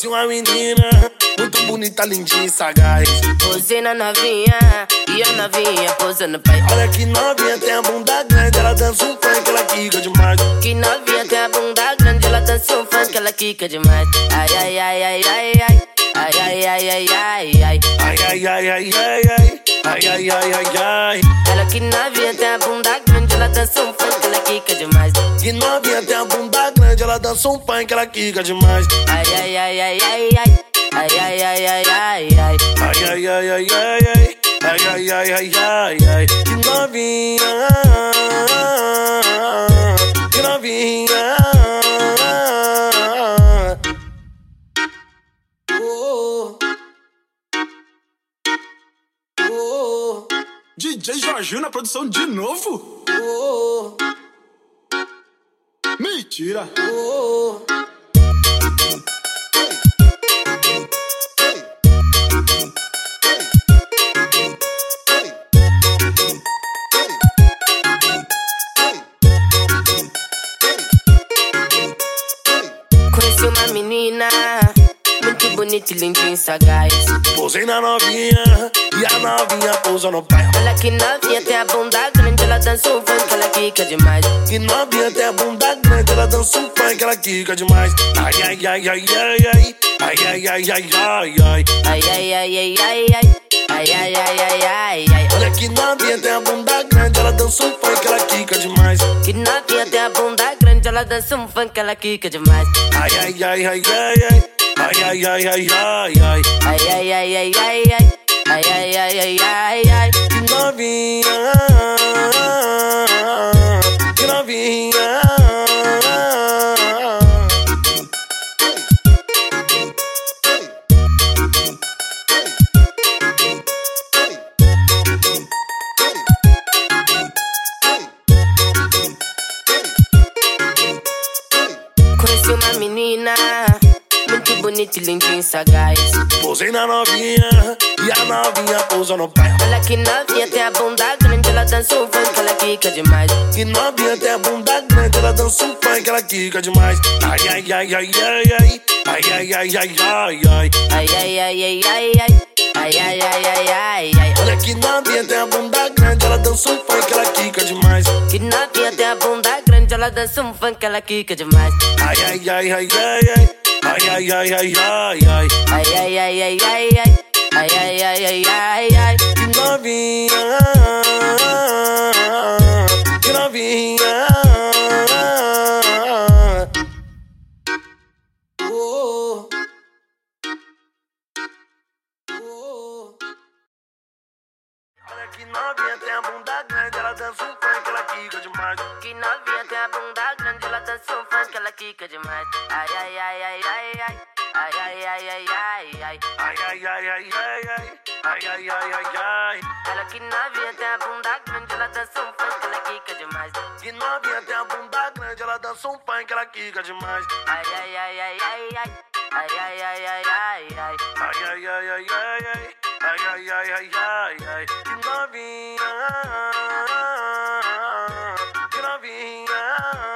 Conheci uma menina, muito bonita, lindinha e sagaz. Posei na novinha, e a novinha posando pai. Olha que novinha, tem a bunda grande, ela dança um funk, ela quica demais. Que novinha tem a bunda grande, ela dança um funk, ela quica demais. Ai, ai, ai, ai, ai, ai. Ai, ai, ai, ai, ai, ai. Ai, ai, ai, ai, ai, ai. Ai, ai, ai, ai, ai. Ela que novinha tem a bunda grande, ela dança um funk, ela quica demais. Que novinha tem a bunda grande, ela dança um funk, ela quica demais. Ai, ai, ai, ai, ai, ai. Ai, ai, ai, ai, ai, ai. Ai, ai, ai, ai, ai, ai. Ai, ai, ai, ai, ai, ai. Que novinha. Que novinha. Oh. Oh. DJ Jorginho na produção de novo? Oh. Mentira! Oh. Conheci uma menina, muito bonita e lindinha e sagaz. Posei na novinha e a novinha pousa no pé. Ela que novinha tem a bunda grande, ela dança um funk, ela quica demais. Que novinha tem a bunda grande, ela dança um funk, ela quica demais. Ai, ai, ai, ai, ai, ai. Ai, ai, ai, ai, ai, ai. Ai, ai, ai, ai, ai, ai. Ai, ai, ai, ai, ai, ai. Olha que novinha tem a bunda grande, ela dança um funk, ela quica demais. Que novinha tem a bunda grande, ela dança um funk, ela quica demais. Ai, ai, ai, ai, ai, ai. Ai, ai, ai, ai, ai, ai. Ai, ai, ai, ai, ai, ai. Ai, ai, ai, ai, ai, ai. Que novinha. Novinha. Conheci uma menina, muito bonita e lindinha e sagaz. Posei na novinha e a novinha pousa no pé. Ela que novinha tem a bunda grande, ela dança um funk, ela quica demais. Que novinha tem a bunda grande, ela dança um funk, ela quica demais. Ai, ai, ai, ai, ai, ai. Ai, ai, ai, ai, ai, ai. Ai, ai, ai, ai, ai, ai. Ai, ai, ai, ai, ai, ai. Olha que novinha tem a bunda grande, ela dança um funk, ela quica demais. Que novinha tem a bunda grande, ela dança um funk, ela quica demais. Ai, ai, ai, ai, ai, ai. Ai, ai, ai, ai, ai, ai. Ai, ai, ai, ai, ai, ai. Ai, ai, ai, ai, ai, ai. Que novinha. Que novinha. Oh. Oh. Olha que novinha tem a bunda grande, ela dança um funk, ela quica demais. Que novinha tem a bunda grande, ela dança um funk, ela quica demais. Ai, ai, ai, ai, ai, ai. Ai, ai, ai, ai, ai, ai. Ai, ai, ai, ai, ai, ai, ai, ai, ai, ai. Ela que novinha tem a bunda grande, ela dança um funk, ela quica demais. Que novinha tem a bunda grande, ela dança um funk, ela quica demais. Ai, ai, ai, ai, ai, ai. Ai, ai, ai, ai, ai, ai. Ai, ai, ai, ai, ai, ai. Ai, ai, ai, ai, ai, ai. Que novinha. Que novinha.